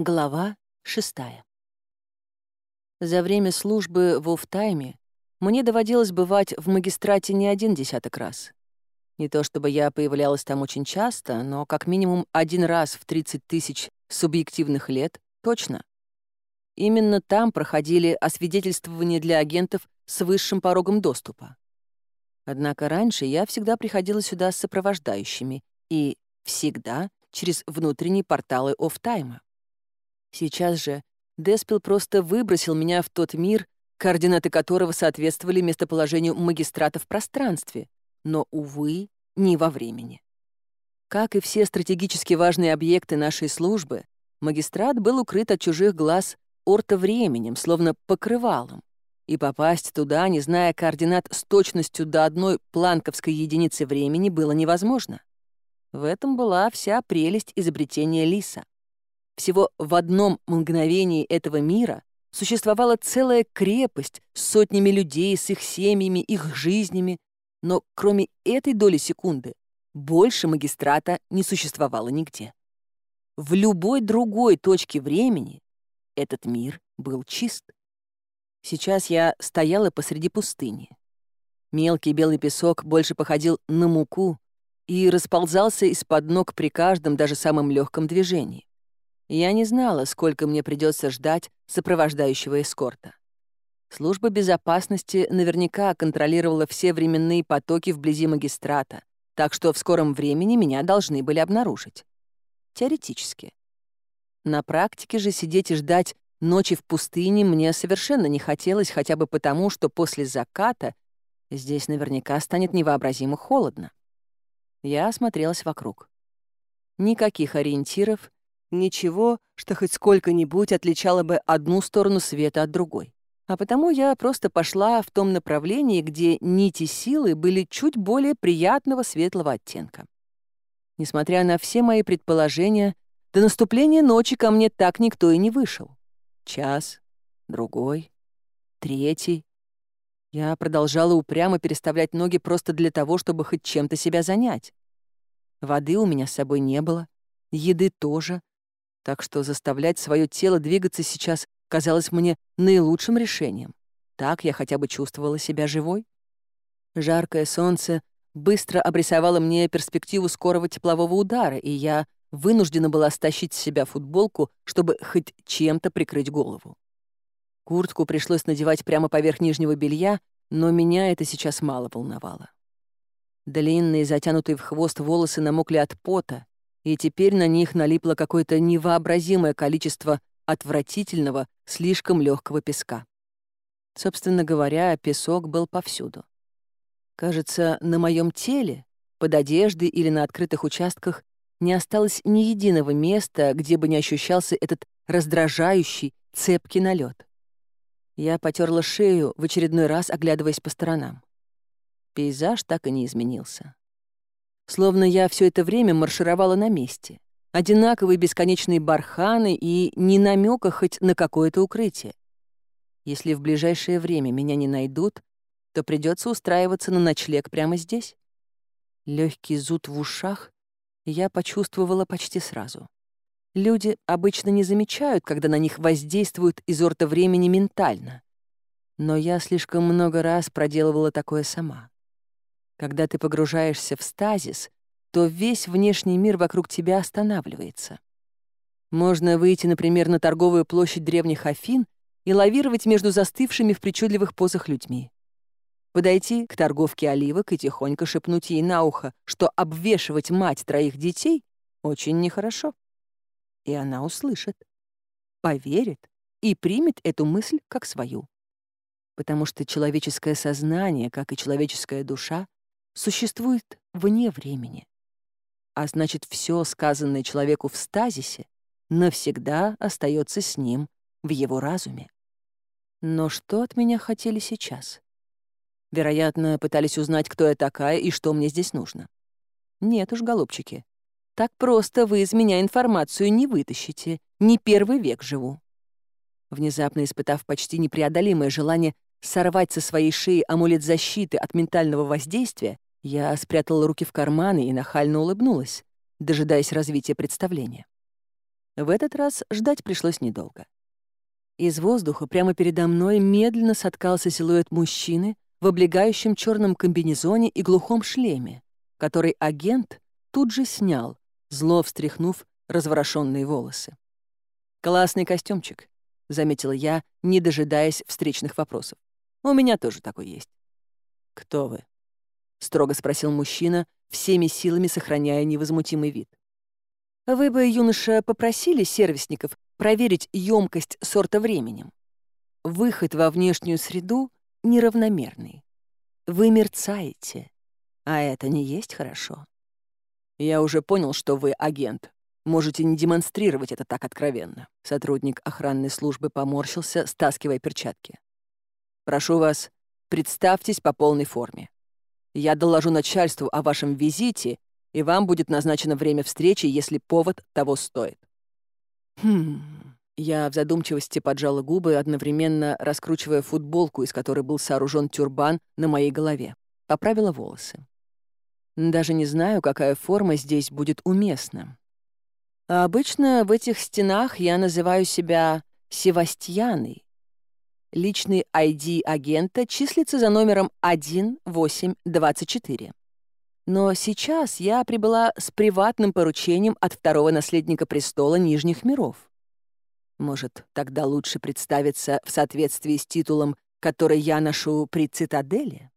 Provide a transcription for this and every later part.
Глава шестая. За время службы в Уфтайме мне доводилось бывать в магистрате не один десяток раз. Не то чтобы я появлялась там очень часто, но как минимум один раз в 30 тысяч субъективных лет точно. Именно там проходили освидетельствования для агентов с высшим порогом доступа. Однако раньше я всегда приходила сюда с сопровождающими и всегда через внутренние порталы офтайма. Сейчас же Деспил просто выбросил меня в тот мир, координаты которого соответствовали местоположению магистрата в пространстве, но, увы, не во времени. Как и все стратегически важные объекты нашей службы, магистрат был укрыт от чужих глаз ортовременем, словно покрывалом, и попасть туда, не зная координат с точностью до одной планковской единицы времени, было невозможно. В этом была вся прелесть изобретения Лиса — всего в одном мгновении этого мира существовала целая крепость с сотнями людей, с их семьями, их жизнями, но кроме этой доли секунды больше магистрата не существовало нигде. В любой другой точке времени этот мир был чист. Сейчас я стояла посреди пустыни. Мелкий белый песок больше походил на муку и расползался из-под ног при каждом, даже самом легком движении. Я не знала, сколько мне придется ждать сопровождающего эскорта. Служба безопасности наверняка контролировала все временные потоки вблизи магистрата, так что в скором времени меня должны были обнаружить. Теоретически. На практике же сидеть и ждать ночи в пустыне мне совершенно не хотелось, хотя бы потому, что после заката здесь наверняка станет невообразимо холодно. Я осмотрелась вокруг. Никаких ориентиров — ничего, что хоть сколько-нибудь отличало бы одну сторону света от другой. А потому я просто пошла в том направлении, где нити силы были чуть более приятного светлого оттенка. Несмотря на все мои предположения, до наступления ночи ко мне так никто и не вышел. Час, другой, третий. Я продолжала упрямо переставлять ноги просто для того, чтобы хоть чем-то себя занять. Воды у меня с собой не было, еды тоже, так что заставлять свое тело двигаться сейчас казалось мне наилучшим решением. Так я хотя бы чувствовала себя живой. Жаркое солнце быстро обрисовало мне перспективу скорого теплового удара, и я вынуждена была стащить с себя футболку, чтобы хоть чем-то прикрыть голову. Куртку пришлось надевать прямо поверх нижнего белья, но меня это сейчас мало волновало. Длинные, затянутые в хвост волосы намокли от пота, и теперь на них налипло какое-то невообразимое количество отвратительного, слишком легкого песка. Собственно говоря, песок был повсюду. Кажется, на моем теле, под одеждой или на открытых участках не осталось ни единого места, где бы не ощущался этот раздражающий, цепкий налет. Я потерла шею, в очередной раз оглядываясь по сторонам. Пейзаж так и не изменился словно я все это время маршировала на месте. Одинаковые бесконечные барханы и ни намека хоть на какое-то укрытие. Если в ближайшее время меня не найдут, то придется устраиваться на ночлег прямо здесь. Легкий зуд в ушах я почувствовала почти сразу. Люди обычно не замечают, когда на них воздействуют изорта времени ментально. Но я слишком много раз проделывала такое сама. Когда ты погружаешься в стазис, то весь внешний мир вокруг тебя останавливается. Можно выйти, например, на торговую площадь древних Афин и лавировать между застывшими в причудливых позах людьми. Подойти к торговке оливок и тихонько шепнуть ей на ухо, что обвешивать мать троих детей очень нехорошо. И она услышит, поверит и примет эту мысль как свою. Потому что человеческое сознание, как и человеческая душа, существует вне времени. А значит, все сказанное человеку в стазисе навсегда остается с ним в его разуме. Но что от меня хотели сейчас? Вероятно, пытались узнать, кто я такая и что мне здесь нужно. Нет уж, голубчики, так просто вы из меня информацию не вытащите. Не первый век живу. Внезапно испытав почти непреодолимое желание сорвать со своей шеи амулет защиты от ментального воздействия, я спрятала руки в карманы и нахально улыбнулась, дожидаясь развития представления. В этот раз ждать пришлось недолго. Из воздуха прямо передо мной медленно соткался силуэт мужчины в облегающем черном комбинезоне и глухом шлеме, который агент тут же снял, зло встряхнув разворошенные волосы. «Классный костюмчик», — заметила я, не дожидаясь встречных вопросов. «У меня тоже такой есть». «Кто вы?» — строго спросил мужчина, всеми силами сохраняя невозмутимый вид. «Вы бы, юноша, попросили сервисников проверить емкость сорта временем. Выход во внешнюю среду неравномерный. Вы мерцаете, а это не есть хорошо». «Я уже понял, что вы агент. Можете не демонстрировать это так откровенно». Сотрудник охранной службы поморщился, стаскивая перчатки. «Прошу вас, представьтесь по полной форме. Я доложу начальству о вашем визите, и вам будет назначено время встречи, если повод того стоит. Хм... Я в задумчивости поджала губы, одновременно раскручивая футболку, из которой был сооружен тюрбан на моей голове. Поправила волосы. Даже не знаю, какая форма здесь будет уместна. А обычно в этих стенах я называю себя Севастьяной. Личный ID агента числится за номером 1824. Но сейчас я прибыла с приватным поручением от второго наследника престола Нижних миров. Может, тогда лучше представиться в соответствии с титулом, который я ношу при цитадели?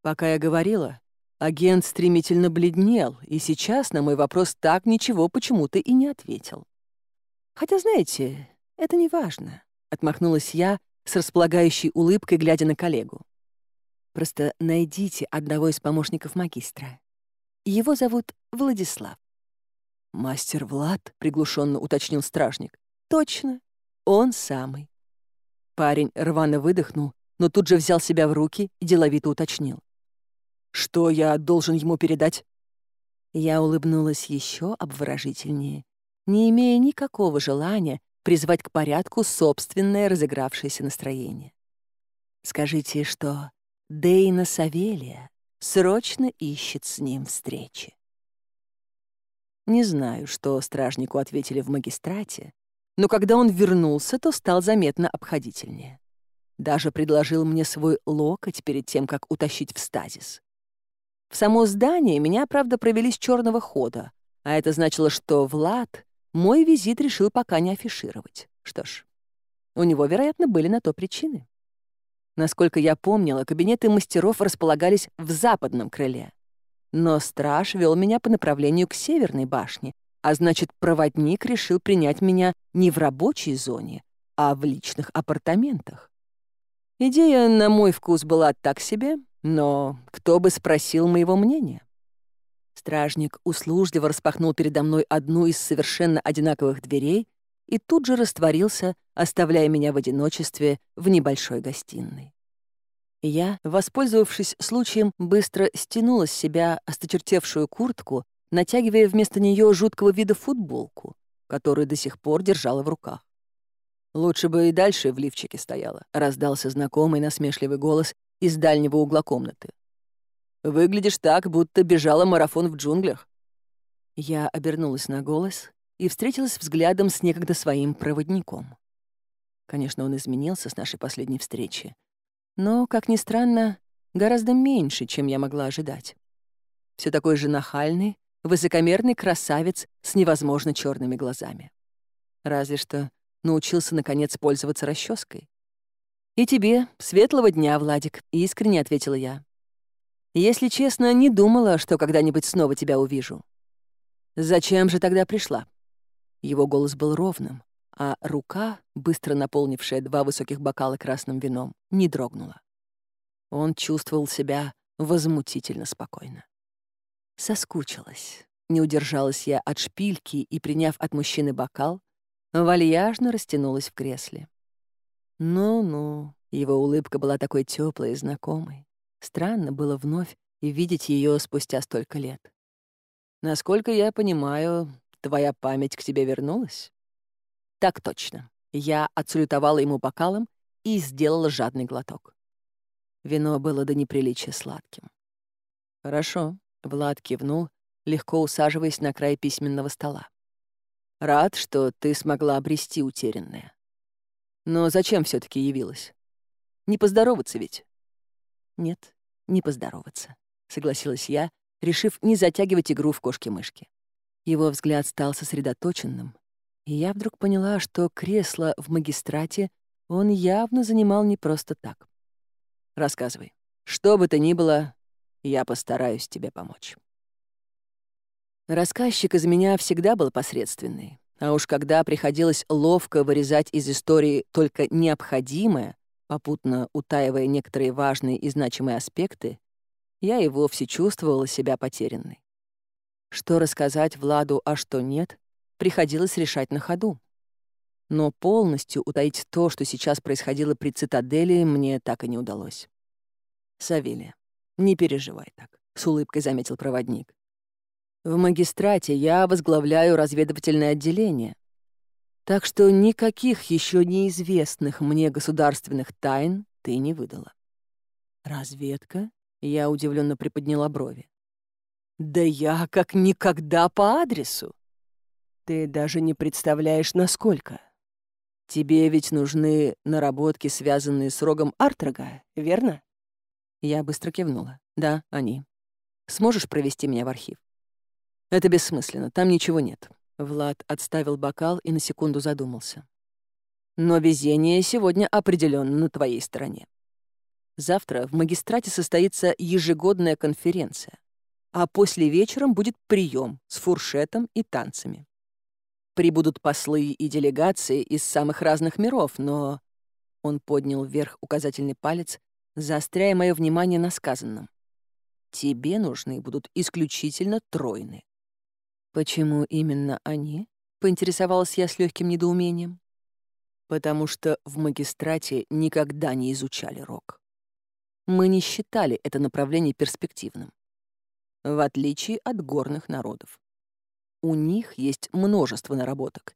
Пока я говорила, агент стремительно бледнел, и сейчас на мой вопрос так ничего почему-то и не ответил. Хотя, знаете, это не важно, отмахнулась я, с располагающей улыбкой, глядя на коллегу. «Просто найдите одного из помощников магистра. Его зовут Владислав». «Мастер Влад?» — приглушенно уточнил стражник. «Точно, он самый». Парень рвано выдохнул, но тут же взял себя в руки и деловито уточнил. Что я должен ему передать?» Я улыбнулась еще обворожительнее, не имея никакого желания призвать к порядку собственное разыгравшееся настроение. Скажите, что Дейна Савелия срочно ищет с ним встречи. Не знаю, что стражнику ответили в магистрате, но когда он вернулся, то стал заметно обходительнее. Даже предложил мне свой локоть перед тем, как утащить в стазис. В само здание меня, правда, провели с черного хода, а это значило, что Влад мой визит решил пока не афишировать. Что ж, у него, вероятно, были на то причины. Насколько я помнила, кабинеты мастеров располагались в западном крыле. Но страж вел меня по направлению к северной башне, а значит, проводник решил принять меня не в рабочей зоне, а в личных апартаментах. Идея, на мой вкус, была так себе, но кто бы спросил моего мнения? Стражник услужливо распахнул передо мной одну из совершенно одинаковых дверей и тут же растворился, оставляя меня в одиночестве в небольшой гостиной. Я, воспользовавшись случаем, быстро стянула с себя осточертевшую куртку, натягивая вместо нее жуткого вида футболку, которую до сих пор держала в руках. «Лучше бы и дальше в лифчике стояла», — раздался знакомый насмешливый голос из дальнего угла комнаты. Выглядишь так, будто бежала марафон в джунглях». Я обернулась на голос и встретилась взглядом с некогда своим проводником. Конечно, он изменился с нашей последней встречи, но, как ни странно, гораздо меньше, чем я могла ожидать. Все такой же нахальный, высокомерный красавец с невозможно черными глазами. Разве что научился, наконец, пользоваться расческой. «И тебе светлого дня, Владик», — искренне ответила я. Если честно, не думала, что когда-нибудь снова тебя увижу. Зачем же тогда пришла? Его голос был ровным, а рука, быстро наполнившая два высоких бокала красным вином, не дрогнула. Он чувствовал себя возмутительно спокойно. Соскучилась. Не удержалась я от шпильки и, приняв от мужчины бокал, вальяжно растянулась в кресле. «Ну-ну», его улыбка была такой теплой и знакомой. Странно было вновь видеть ее спустя столько лет. «Насколько я понимаю, твоя память к тебе вернулась?» «Так точно». Я отсалютовала ему бокалом и сделала жадный глоток. Вино было до неприличия сладким. «Хорошо», — Влад кивнул, легко усаживаясь на край письменного стола. «Рад, что ты смогла обрести утерянное. Но зачем все таки явилась? Не поздороваться ведь?» Нет, не поздороваться, согласилась я, решив не затягивать игру в кошки-мышки. Его взгляд стал сосредоточенным, и я вдруг поняла, что кресло в магистрате он явно занимал не просто так. «Рассказывай. Что бы то ни было, я постараюсь тебе помочь». Рассказчик из меня всегда был посредственный, а уж когда приходилось ловко вырезать из истории только необходимое, попутно утаивая некоторые важные и значимые аспекты, я и вовсе чувствовала себя потерянной. Что рассказать Владу, а что нет, приходилось решать на ходу. Но полностью утаить то, что сейчас происходило при цитадели, мне так и не удалось. «Савелия, не переживай так», — с улыбкой заметил проводник. «В магистрате я возглавляю разведывательное отделение, так что никаких еще неизвестных мне государственных тайн ты не выдала». «Разведка?» — я удивленно приподняла брови. «Да я как никогда по адресу. Ты даже не представляешь, насколько. Тебе ведь нужны наработки, связанные с рогом Артрага, верно?» Я быстро кивнула. «Да, они. Сможешь провести меня в архив?» «Это бессмысленно, там ничего нет». Влад отставил бокал и на секунду задумался. «Но везение сегодня определенно на твоей стороне. Завтра в магистрате состоится ежегодная конференция, а после вечером будет прием с фуршетом и танцами. Прибудут послы и делегации из самых разных миров, но...» Он поднял вверх указательный палец, заостряя мое внимание на сказанном. «Тебе нужны будут исключительно тройны. Почему именно они? Поинтересовалась я с легким недоумением. Потому что в магистрате никогда не изучали рок. Мы не считали это направление перспективным в отличие от горных народов. У них есть множество наработок,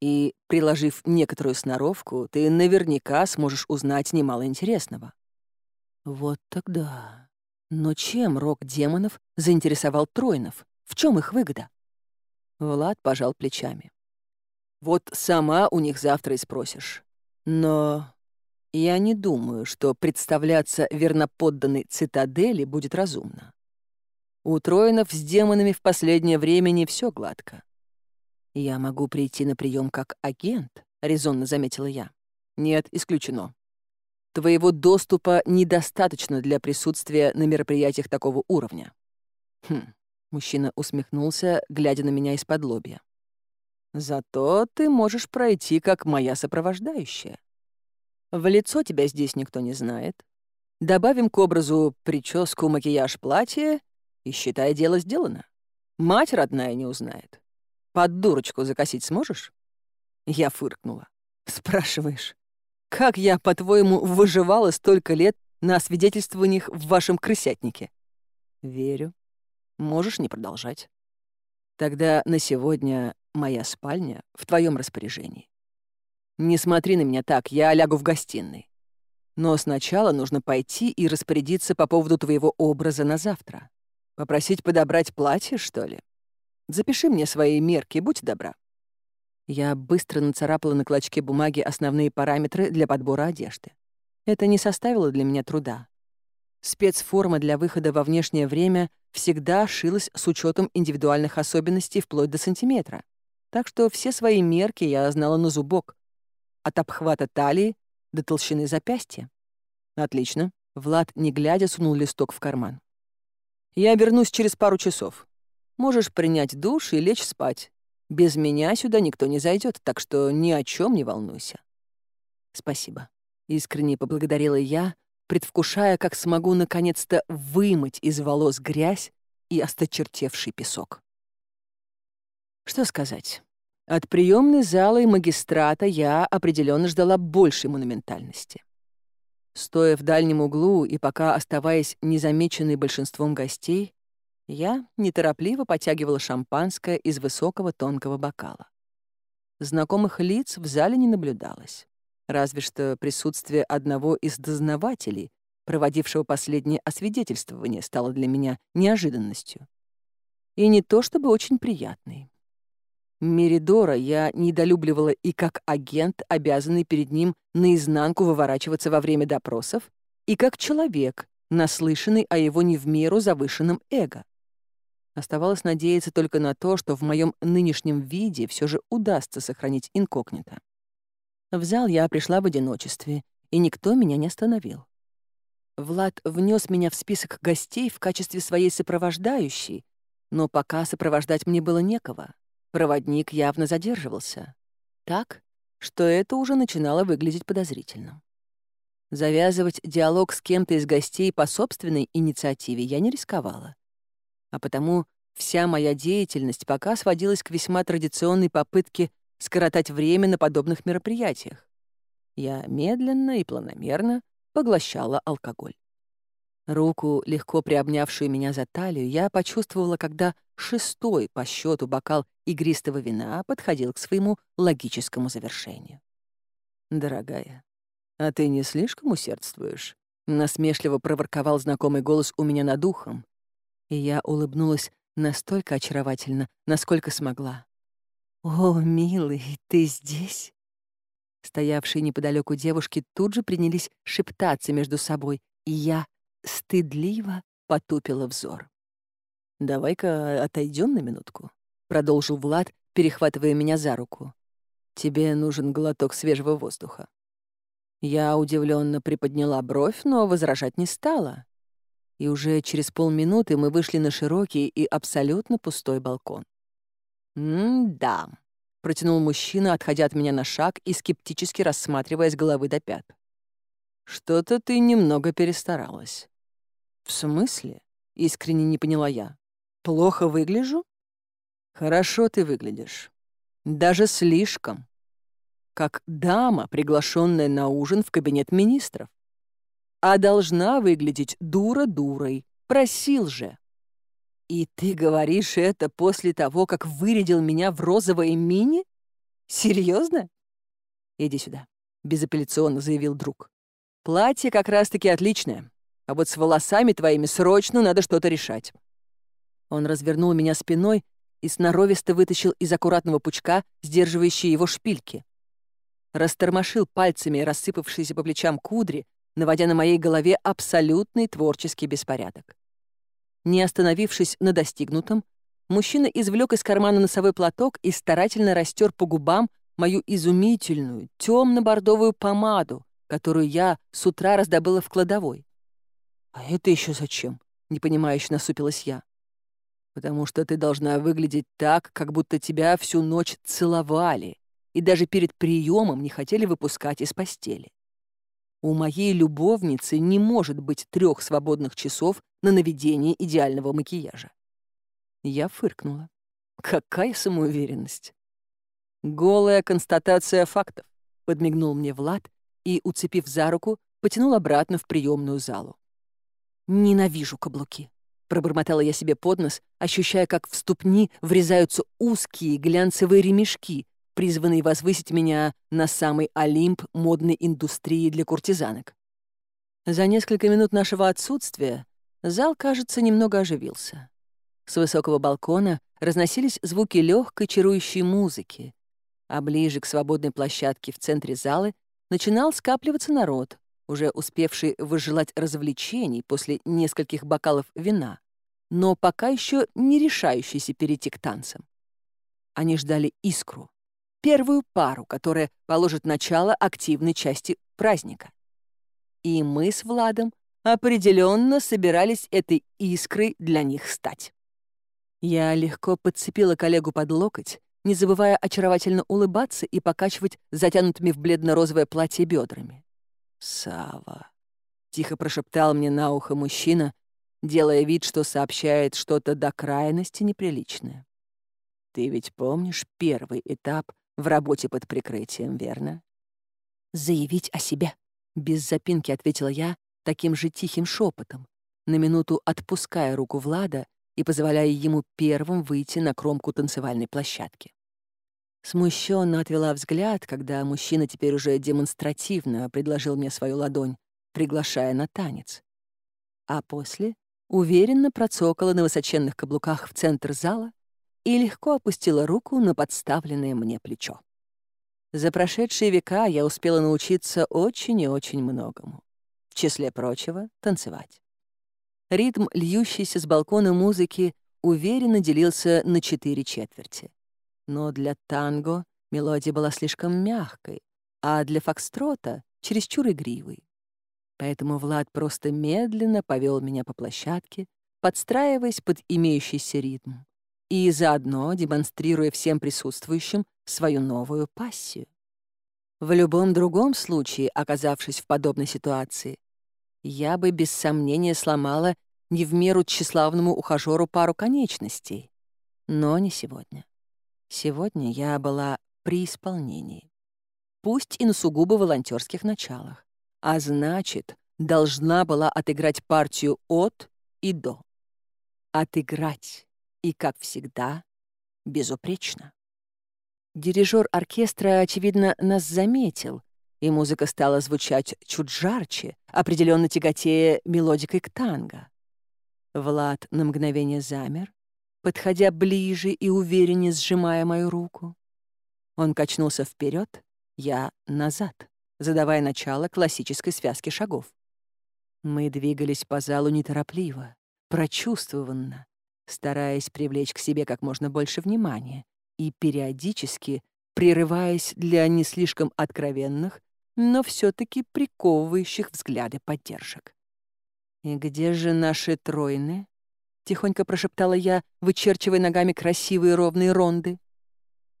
и, приложив некоторую сноровку, ты наверняка сможешь узнать немало интересного. Вот тогда. Но чем рок демонов заинтересовал Тройнов? В чем их выгода? Влад пожал плечами. «Вот сама у них завтра и спросишь. Но я не думаю, что представляться верноподданной цитадели будет разумно. У Троинов с демонами в последнее время не все гладко. Я могу прийти на прием как агент, — резонно заметила я. Нет, исключено. Твоего доступа недостаточно для присутствия на мероприятиях такого уровня. Хм, Мужчина усмехнулся, глядя на меня из-под лобья. «Зато ты можешь пройти, как моя сопровождающая. В лицо тебя здесь никто не знает. Добавим к образу прическу, макияж, платье, и, считай, дело сделано. Мать родная не узнает. Под дурочку закосить сможешь?» Я фыркнула. «Спрашиваешь, как я, по-твоему, выживала столько лет на свидетельствованиях в вашем крысятнике?» «Верю», Можешь не продолжать. Тогда на сегодня моя спальня в твоем распоряжении. Не смотри на меня так, я лягу в гостиной. Но сначала нужно пойти и распорядиться по поводу твоего образа на завтра. Попросить подобрать платье, что ли? Запиши мне свои мерки, будь добра». Я быстро нацарапала на клочке бумаги основные параметры для подбора одежды. Это не составило для меня труда. Спецформа для выхода во внешнее время всегда шилась с учетом индивидуальных особенностей вплоть до сантиметра. Так что все свои мерки я знала на зубок. От обхвата талии до толщины запястья. Отлично. Влад, не глядя, сунул листок в карман. Я вернусь через пару часов. Можешь принять душ и лечь спать. Без меня сюда никто не зайдет, так предвкушая, как смогу наконец-то вымыть из волос грязь и осточертевший песок. Что сказать? От приемной зала и магистрата я определенно ждала большей монументальности. Стоя в дальнем углу и пока оставаясь незамеченной большинством гостей, я неторопливо потягивала шампанское из высокого тонкого бокала. Знакомых лиц в зале не наблюдалось. Разве что присутствие одного из дознавателей, проводившего последнее освидетельствование, стало для меня неожиданностью. И не то чтобы очень приятной. Меридора я недолюбливала и как агент, обязанный перед ним наизнанку выворачиваться во время допросов, и как человек, наслышанный о его не в меру завышенном эго. Оставалось надеяться только на то, что в моем нынешнем виде все же удастся сохранить инкогнито взял я, пришла в одиночестве, и никто меня не остановил. Влад внес меня в список гостей в качестве своей сопровождающей, но пока сопровождать мне было некого. Проводник явно задерживался. Так, что это уже начинало выглядеть подозрительно. Завязывать диалог с кем-то из гостей по собственной инициативе я не рисковала. А потому вся моя деятельность пока сводилась к весьма традиционной попытке скоротать время на подобных мероприятиях. Я медленно и планомерно поглощала алкоголь. Руку, легко приобнявшую меня за талию, я почувствовала, когда шестой по счету бокал игристого вина подходил к своему логическому завершению. «Дорогая, а ты не слишком усердствуешь?» Насмешливо проворковал знакомый голос у меня над ухом, и я улыбнулась настолько очаровательно, насколько смогла. «О, милый, ты здесь?» Стоявшие неподалеку девушки тут же принялись шептаться между собой, и я стыдливо потупила взор. «Давай-ка отойдем на минутку», — продолжил Влад, перехватывая меня за руку. «Тебе нужен глоток свежего воздуха». Я удивленно приподняла бровь, но возражать не стала. И уже через полминуты мы вышли на широкий и абсолютно пустой балкон. «М-да», — протянул мужчина, отходя от меня на шаг и скептически рассматривая с головы до пят. «Что-то ты немного перестаралась». «В смысле?» — искренне не поняла я. «Плохо выгляжу?» «Хорошо ты выглядишь. Даже слишком. Как дама, приглашенная на ужин в кабинет министров. А должна выглядеть дура дурой. Просил же». И ты говоришь это после того, как вырядил меня в розовое мини? Серьезно? Иди сюда, безапелляционно заявил друг. Платье как раз-таки отличное, а вот с волосами твоими срочно надо что-то решать. Он развернул меня спиной и сноровисто вытащил из аккуратного пучка, сдерживающие его шпильки. Растормошил пальцами рассыпавшиеся по плечам кудри, наводя на моей голове абсолютный творческий беспорядок. Не остановившись на достигнутом, мужчина извлек из кармана носовой платок и старательно растер по губам мою изумительную темно-бордовую помаду, которую я с утра раздобыла в кладовой. «А это еще зачем?» — непонимающе насупилась я. «Потому что ты должна выглядеть так, как будто тебя всю ночь целовали и даже перед приемом не хотели выпускать из постели. У моей любовницы не может быть трех свободных часов на наведение идеального макияжа. Я фыркнула. Какая самоуверенность! Голая констатация фактов, подмигнул мне Влад и, уцепив за руку, потянул обратно в приемную залу. «Ненавижу каблуки», — пробормотала я себе под нос, ощущая, как в ступни врезаются узкие глянцевые ремешки, призванные возвысить меня на самый Олимп модной индустрии для куртизанок. За несколько минут нашего отсутствия Зал, кажется, немного оживился. С высокого балкона разносились звуки легкой чарующей музыки, а ближе к свободной площадке в центре залы начинал скапливаться народ, уже успевший выжелать развлечений после нескольких бокалов вина, но пока еще не решающийся перейти к танцам. Они ждали искру, первую пару, которая положит начало активной части праздника. И мы с Владом определенно собирались этой искрой для них стать. Я легко подцепила коллегу под локоть, не забывая очаровательно улыбаться и покачивать затянутыми в бледно-розовое платье бедрами. Сава, тихо прошептал мне на ухо мужчина, делая вид, что сообщает что-то до крайности неприличное. «Ты ведь помнишь первый этап в работе под прикрытием, верно?» «Заявить о себе», — без запинки ответила я, таким же тихим шепотом, на минуту отпуская руку Влада и позволяя ему первым выйти на кромку танцевальной площадки. Смущенно отвела взгляд, когда мужчина теперь уже демонстративно предложил мне свою ладонь, приглашая на танец. А после уверенно процокала на высоченных каблуках в центр зала и легко опустила руку на подставленное мне плечо. За прошедшие века я успела научиться очень и очень многому числе прочего, танцевать. Ритм, льющийся с балкона музыки, уверенно делился на четыре четверти. Но для танго мелодия была слишком мягкой, а для фокстрота — чересчур игривой. Поэтому Влад просто медленно повел меня по площадке, подстраиваясь под имеющийся ритм и заодно демонстрируя всем присутствующим свою новую пассию. В любом другом случае, оказавшись в подобной ситуации, я бы без сомнения сломала не в меру тщеславному ухажеру пару конечностей. Но не сегодня. Сегодня я была при исполнении. Пусть и на сугубо волонтерских началах. А значит, должна была отыграть партию от и до. Отыграть. И, как всегда, безупречно. Дирижер оркестра, очевидно, нас заметил, и музыка стала звучать чуть жарче, определенно тяготея мелодикой к танго. Влад на мгновение замер, подходя ближе и увереннее сжимая мою руку. Он качнулся вперед, я назад, задавая начало классической связки шагов. Мы двигались по залу неторопливо, прочувствованно, стараясь привлечь к себе как можно больше внимания и периодически прерываясь для не слишком откровенных, но все-таки приковывающих взгляды поддержек. «И где же наши тройны?» — тихонько прошептала я, вычерчивая ногами красивые ровные ронды.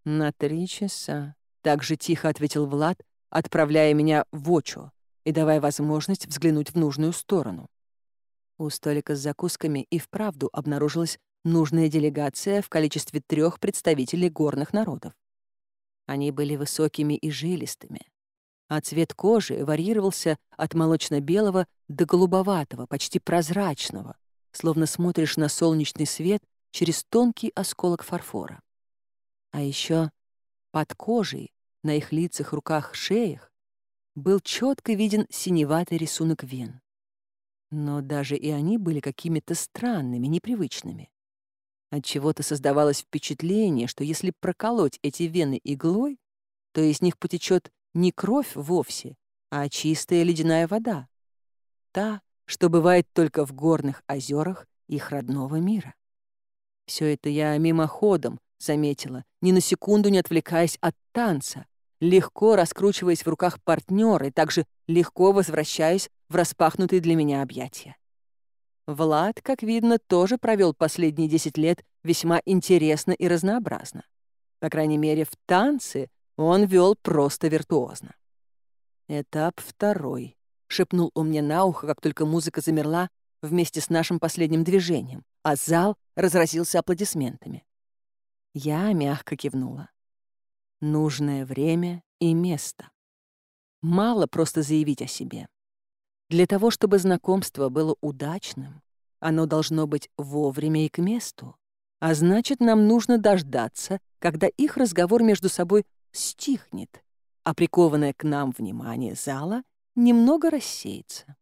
«На три часа», — так же тихо ответил Влад, отправляя меня в очу и давая возможность взглянуть в нужную сторону. У столика с закусками и вправду обнаружилась нужная делегация в количестве трех представителей горных народов. Они были высокими и жилистыми, а цвет кожи варьировался от молочно-белого до голубоватого, почти прозрачного, словно смотришь на солнечный свет через тонкий осколок фарфора. А еще под кожей, на их лицах, руках, шеях, был четко виден синеватый рисунок вен. Но даже и они были какими-то странными, непривычными. От чего то создавалось впечатление, что если проколоть эти вены иглой, то из них потечет не кровь вовсе, а чистая ледяная вода. Та, что бывает только в горных озерах их родного мира. Все это я мимоходом заметила, ни на секунду не отвлекаясь от танца, легко раскручиваясь в руках партнера и также легко возвращаясь в распахнутые для меня объятия. Влад, как видно, тоже провел последние 10 лет весьма интересно и разнообразно. По крайней мере, в танце он вел просто виртуозно. «Этап второй», — шепнул он мне на ухо, как только музыка замерла вместе с нашим последним движением, а зал разразился аплодисментами. Я мягко кивнула. Нужное время и место. Мало просто заявить о себе. Для того, чтобы знакомство было удачным, оно должно быть вовремя и к месту. А значит, нам нужно дождаться, когда их разговор между собой стихнет, а прикованное к нам внимание зала немного рассеется.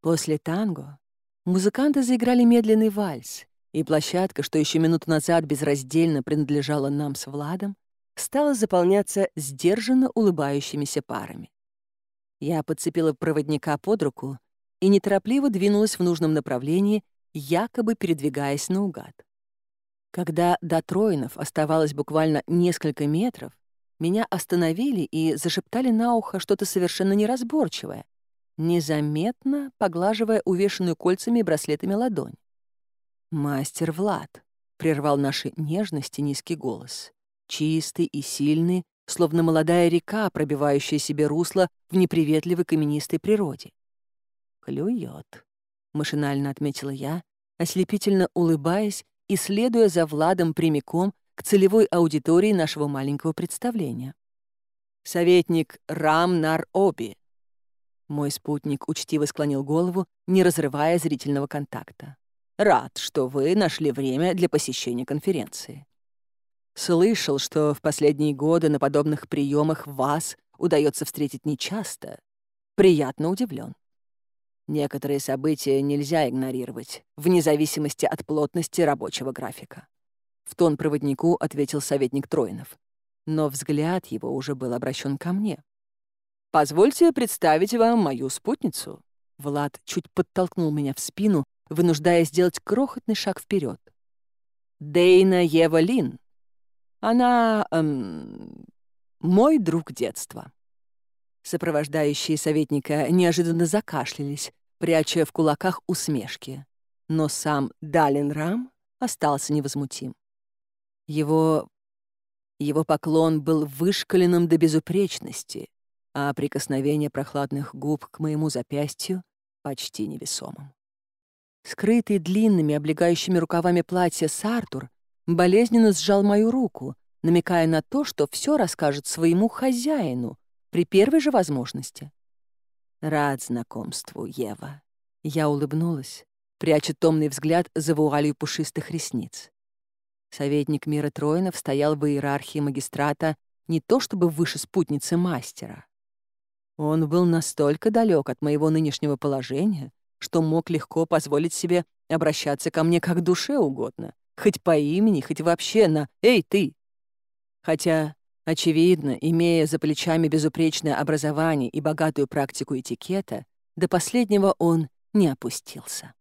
После танго музыканты заиграли медленный вальс, и площадка, что еще минуту назад безраздельно принадлежала нам с Владом, стала заполняться сдержанно улыбающимися парами. Я подцепила проводника под руку и неторопливо двинулась в нужном направлении, якобы передвигаясь наугад. Когда до Троинов оставалось буквально несколько метров, меня остановили и зашептали на ухо что-то совершенно неразборчивое, незаметно поглаживая увешанную кольцами и браслетами ладонь. «Мастер Влад», — прервал наши нежности низкий голос, чистый и сильный, словно молодая река, пробивающая себе русло в неприветливой каменистой природе. «Клюет», — машинально отметила я, ослепительно улыбаясь и следуя за Владом прямиком к целевой аудитории нашего маленького представления. «Советник Рам Нар Оби». Мой спутник учтиво склонил голову, не разрывая зрительного контакта. «Рад, что вы нашли время для посещения конференции. Слышал, что в последние годы на подобных приемах вас удается встретить нечасто. Приятно удивлен. Некоторые события нельзя игнорировать, вне зависимости от плотности рабочего графика. В тон проводнику ответил советник Троинов. Но взгляд его уже был обращен ко мне. «Позвольте представить вам мою спутницу». Влад чуть подтолкнул меня в спину, вынуждая сделать крохотный шаг вперед. «Дейна Евалин. Она... Эм, мой друг детства». Сопровождающие советника неожиданно закашлялись, пряча в кулаках усмешки. Но сам Далин Рам остался невозмутим. Его... его поклон был вышкаленным до безупречности, а прикосновение прохладных губ к моему запястью почти невесомым. Скрытый длинными облегающими рукавами платья Сартур болезненно сжал мою руку, намекая на то, что все расскажет своему хозяину при первой же возможности. «Рад знакомству, Ева». Я улыбнулась, пряча томный взгляд за вуалью пушистых ресниц. Советник мира Троинов стоял в иерархии магистрата не то чтобы выше спутницы мастера. Он был настолько далек от моего нынешнего положения, что мог легко позволить себе обращаться ко мне как душе угодно, хоть по имени, хоть вообще на «Эй, ты!». Хотя, очевидно, имея за плечами безупречное образование и богатую практику этикета, до последнего он не опустился.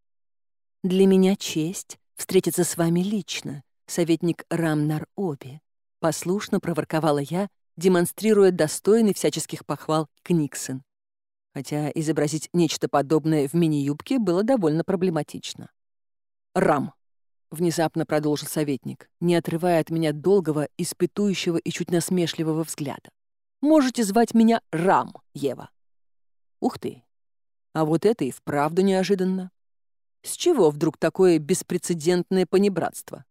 «Для меня честь встретиться с вами лично», советник Рамнар Оби. Послушно проворковала я, демонстрируя достойный всяческих похвал Книксон. Хотя изобразить нечто подобное в мини-юбке было довольно проблематично. «Рам!» — внезапно продолжил советник, не отрывая от меня долгого, испытующего и чуть насмешливого взгляда. «Можете звать меня Рам, Ева». «Ух ты! А вот это и вправду неожиданно. С чего вдруг такое беспрецедентное понебратство?»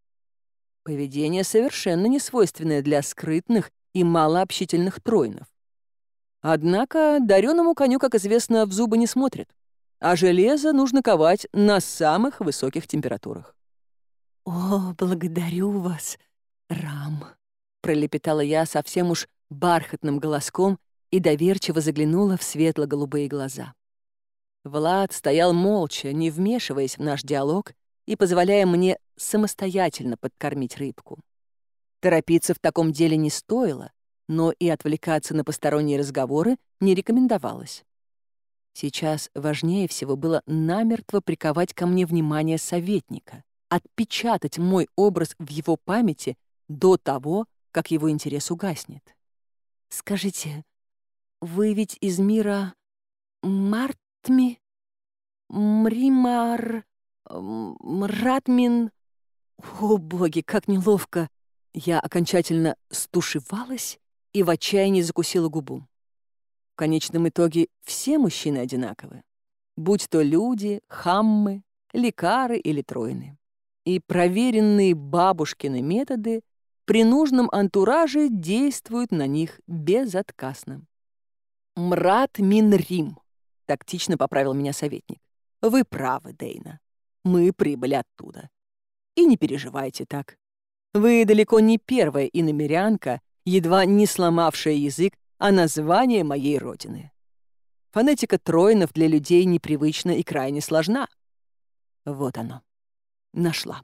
Поведение совершенно не свойственное для скрытных и малообщительных тройнов. Однако дареному коню, как известно, в зубы не смотрят, а железо нужно ковать на самых высоких температурах. «О, благодарю вас, Рам!» — пролепетала я совсем уж бархатным голоском и доверчиво заглянула в светло-голубые глаза. Влад стоял молча, не вмешиваясь в наш диалог и позволяя мне самостоятельно подкормить рыбку. Торопиться в таком деле не стоило, но и отвлекаться на посторонние разговоры не рекомендовалось. Сейчас важнее всего было намертво приковать ко мне внимание советника, отпечатать мой образ в его памяти до того, как его интерес угаснет. «Скажите, вы ведь из мира Мартми? Мримар...» Мратмин...» О, боги, как неловко! Я окончательно стушевалась и в отчаянии закусила губу. В конечном итоге все мужчины одинаковы, будь то люди, хаммы, лекары или тройны. И проверенные бабушкины методы при нужном антураже действуют на них безотказно. «Мрат Минрим», — тактично поправил меня советник. «Вы правы, Дейна. мы прибыли оттуда. И не переживайте так. Вы далеко не первая иномерянка, едва не сломавшая язык о а название моей родины. Фонетика троинов для людей непривычна и крайне сложна. Вот оно. Нашла.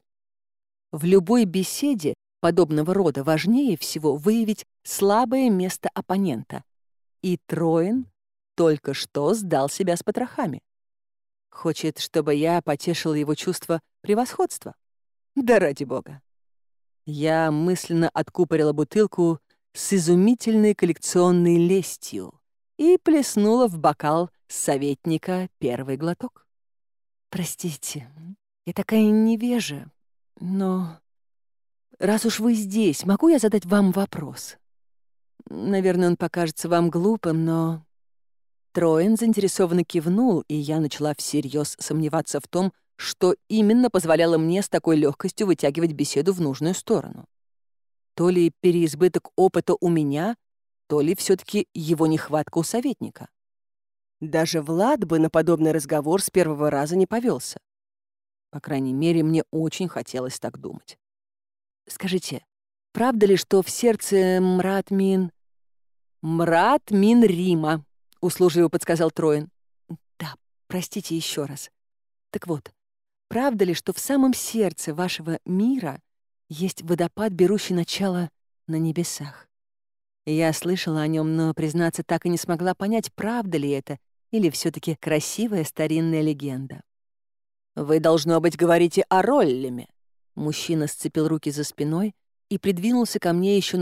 В любой беседе подобного рода важнее всего выявить слабое место оппонента. И Троин только что сдал себя с потрохами. Хочет, чтобы я потешила его чувство превосходства? Да ради бога. Я мысленно откупорила бутылку с изумительной коллекционной лестью и плеснула в бокал советника первый глоток. «Простите, я такая невежа, но раз уж вы здесь, могу я задать вам вопрос?» «Наверное, он покажется вам глупым, но Троен заинтересованно кивнул, и я начала всерьез сомневаться в том, что именно позволяло мне с такой легкостью вытягивать беседу в нужную сторону. То ли переизбыток опыта у меня, то ли все таки его нехватка у советника. Даже Влад бы на подобный разговор с первого раза не повелся. По крайней мере, мне очень хотелось так думать. Скажите, правда ли, что в сердце Мратмин... Мратмин Рима, услужливо подсказал Троин. Да, простите еще раз. Так вот, правда ли, что в самом сердце вашего мира есть водопад, берущий начало на небесах. Я слышала о нем, но, признаться, так и не смогла понять, правда ли это или все таки красивая старинная легенда. «Вы, должно быть, говорите о Роллеме». Мужчина сцепил руки за спиной и придвинулся ко мне еще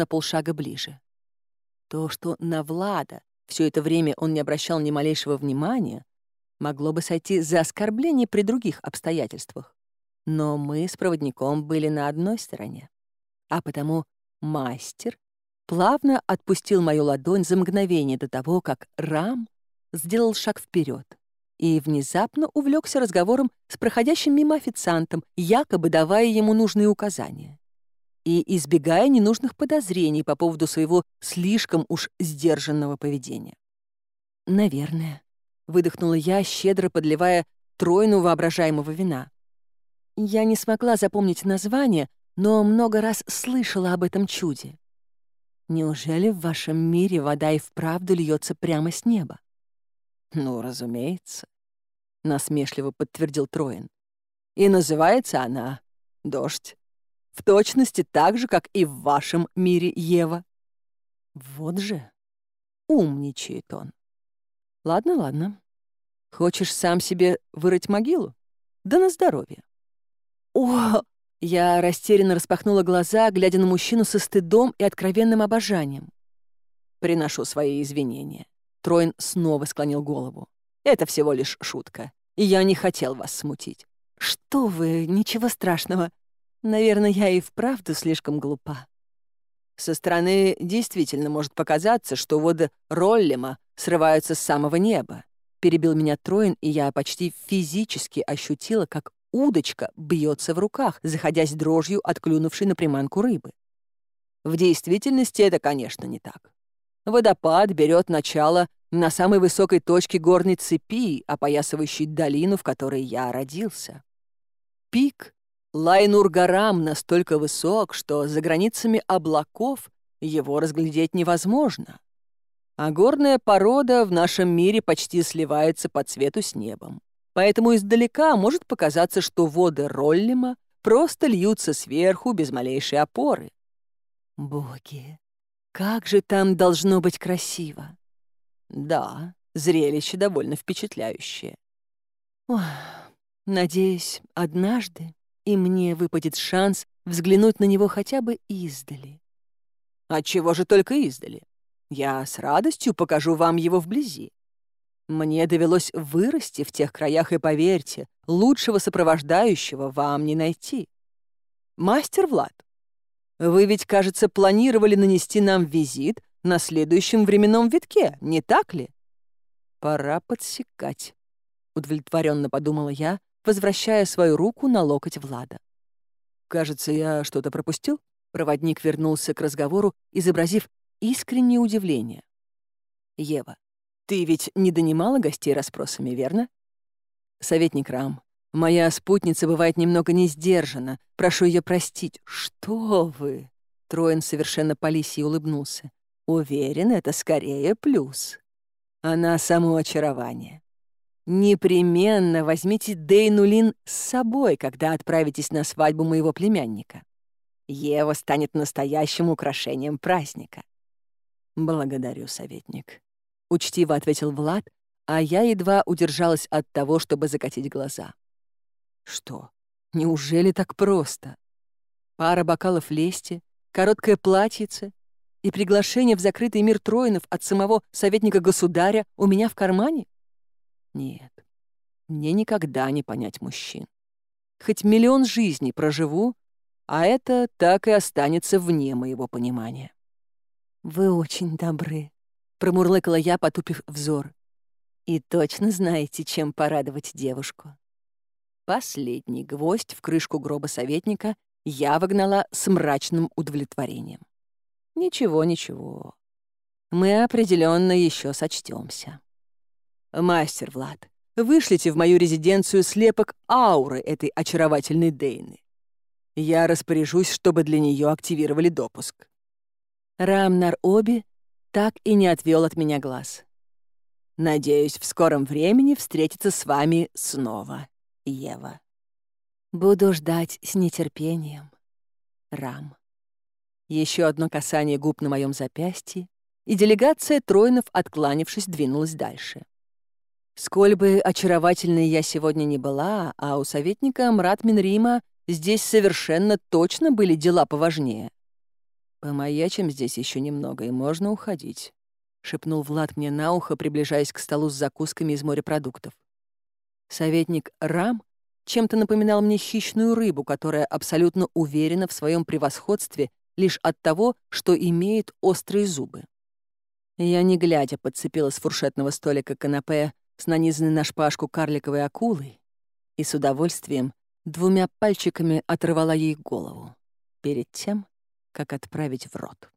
на полшага ближе. То, что на Влада все это время он не обращал ни малейшего внимания, могло бы сойти за оскорбление при других обстоятельствах. Но мы с проводником были на одной стороне. А потому мастер плавно отпустил мою ладонь за мгновение до того, как Рам сделал шаг вперед и внезапно увлекся разговором с проходящим мимо официантом, якобы и избегая ненужных подозрений по поводу своего слишком уж сдержанного поведения. «Наверное», — выдохнула я, щедро подливая тройну воображаемого вина. Я не смогла запомнить название, но много раз слышала об этом чуде. Неужели в вашем мире вода и вправду льется прямо с неба? Ну, разумеется, насмешливо подтвердил Троин. И называется она Дождь в точности так же, как и в вашем мире, Ева. Вот же умничает он. Ладно, ладно. Хочешь сам себе вырыть могилу? Да на здоровье. О! Я растерянно распахнула глаза, глядя на мужчину со стыдом и откровенным обожанием. Приношу свои извинения. Троин снова склонил голову. Это всего лишь шутка. И я не хотел вас смутить. Что вы, ничего страшного. Наверное, я и вправду слишком глупа. Со стороны действительно может показаться, что воды Роллема срываются с самого неба. Перебил меня Троин, и я почти физически ощутила, как удочка бьется в руках, заходясь дрожью от клюнувшей на приманку рыбы. В действительности это, конечно, не так. Водопад берет начало на самой высокой точке горной цепи, Лайнур Гарам настолько высок, что за границами облаков его разглядеть невозможно. А горная порода в нашем мире почти сливается по цвету с небом. Поэтому издалека может показаться, что воды Роллима просто льются сверху без малейшей опоры. Боги, как же там должно быть красиво! Да, зрелище довольно впечатляющее. Ох, надеюсь, однажды и мне выпадет шанс взглянуть на него хотя бы издали. Отчего «А же только издали? Я с радостью покажу вам его вблизи. Мне довелось вырасти в тех краях, и поверьте, лучшего сопровождающего вам не найти. Мастер Влад, вы ведь, кажется, планировали нанести нам визит на следующем временном витке, не так ли? Пора подсекать, удовлетворенно подумала я, возвращая свою руку на локоть Влада. «Кажется, я что-то пропустил?» Проводник вернулся к разговору, изобразив искреннее удивление. «Ева, ты ведь не донимала гостей расспросами, верно?» «Советник Рам, моя спутница бывает немного не сдержана. Прошу ее простить». «Что вы?» Троин совершенно по лисии улыбнулся. «Уверен, это скорее плюс. Она самоочарование. Непременно возьмите Дейнулин с собой, когда отправитесь на свадьбу моего племянника. Ева станет настоящим украшением праздника. Благодарю, советник. Учтиво ответил Влад, а я едва удержалась от того, чтобы закатить глаза. Что, неужели так просто? Пара бокалов лести, короткое платьице и приглашение в закрытый мир Троинов от самого советника государя у меня в кармане? Нет, мне никогда не понять мужчин. Хоть миллион жизней проживу, а это так и останется вне моего понимания. «Вы очень добры», — промурлыкала я, потупив взор. «И точно знаете, чем порадовать девушку». Последний гвоздь в крышку гроба советника я выгнала с мрачным удовлетворением. «Ничего, ничего. Мы определенно еще сочтемся. «Мастер Влад, вышлите в мою резиденцию слепок ауры этой очаровательной Дейны. Я распоряжусь, чтобы для нее активировали допуск». Рамнар Оби так и не отвел от меня глаз. «Надеюсь, в скором времени встретиться с вами снова, Ева». «Буду ждать с нетерпением». Рам. Еще одно касание губ на моем запястье, и делегация Тройнов, откланившись, двинулась дальше. Сколь бы очаровательной я сегодня не была, а у советника Мрат Минрима здесь совершенно точно были дела поважнее. «Помаячим здесь еще немного, и можно уходить», — шепнул Влад мне на ухо, приближаясь к столу с закусками из морепродуктов. Советник Рам чем-то напоминал мне хищную рыбу, которая абсолютно уверена в своем превосходстве лишь от того, что имеет острые зубы. Я, не глядя, подцепила с фуршетного столика канапе с нанизанной на шпажку карликовой акулой, и с удовольствием двумя пальчиками отрывала ей голову перед тем, как отправить в рот.